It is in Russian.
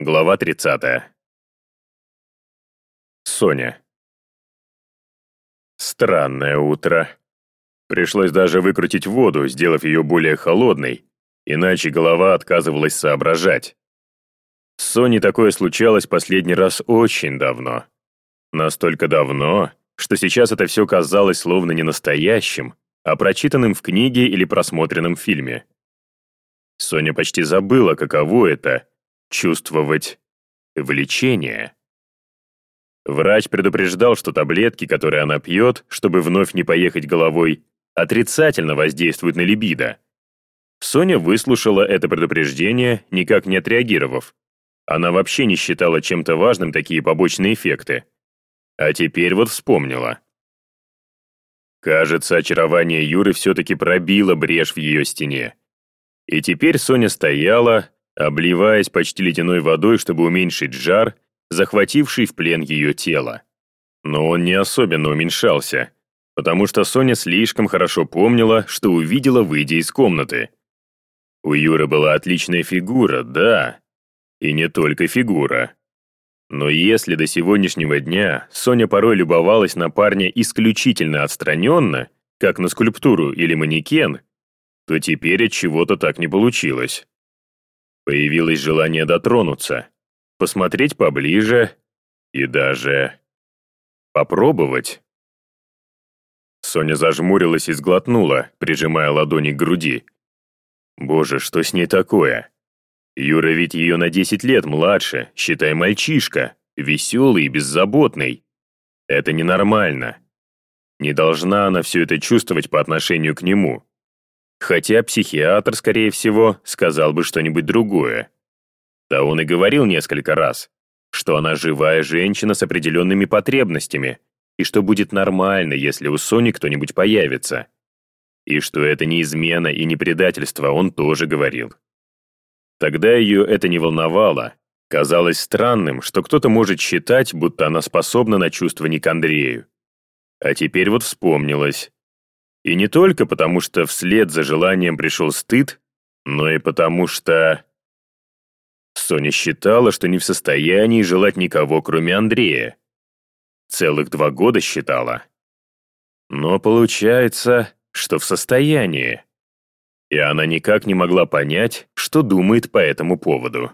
Глава 30. Соня. Странное утро. Пришлось даже выкрутить воду, сделав ее более холодной, иначе голова отказывалась соображать. С Соней такое случалось последний раз очень давно. Настолько давно, что сейчас это все казалось словно не настоящим, а прочитанным в книге или просмотренном фильме. Соня почти забыла, каково это — чувствовать влечение. Врач предупреждал, что таблетки, которые она пьет, чтобы вновь не поехать головой, отрицательно воздействуют на либидо. Соня выслушала это предупреждение, никак не отреагировав. Она вообще не считала чем-то важным такие побочные эффекты. А теперь вот вспомнила. Кажется, очарование Юры все-таки пробило брешь в ее стене. И теперь Соня стояла, обливаясь почти ледяной водой, чтобы уменьшить жар, захвативший в плен ее тело. Но он не особенно уменьшался, потому что Соня слишком хорошо помнила, что увидела, выйдя из комнаты. У Юры была отличная фигура, да, и не только фигура. Но если до сегодняшнего дня Соня порой любовалась на парня исключительно отстраненно, как на скульптуру или манекен, то теперь от чего-то так не получилось. Появилось желание дотронуться, посмотреть поближе и даже попробовать. Соня зажмурилась и сглотнула, прижимая ладони к груди. Боже, что с ней такое? Юра ведь ее на 10 лет младше, считай мальчишка, веселый и беззаботный. Это ненормально. Не должна она все это чувствовать по отношению к нему. Хотя психиатр, скорее всего, сказал бы что-нибудь другое. Да он и говорил несколько раз, что она живая женщина с определенными потребностями, и что будет нормально, если у Сони кто-нибудь появится. И что это не измена и не предательство, он тоже говорил. Тогда ее это не волновало. Казалось странным, что кто-то может считать, будто она способна на чувства не к Андрею. А теперь вот вспомнилось. И не только потому, что вслед за желанием пришел стыд, но и потому что... Соня считала, что не в состоянии желать никого, кроме Андрея. Целых два года считала. Но получается, что в состоянии. И она никак не могла понять, что думает по этому поводу.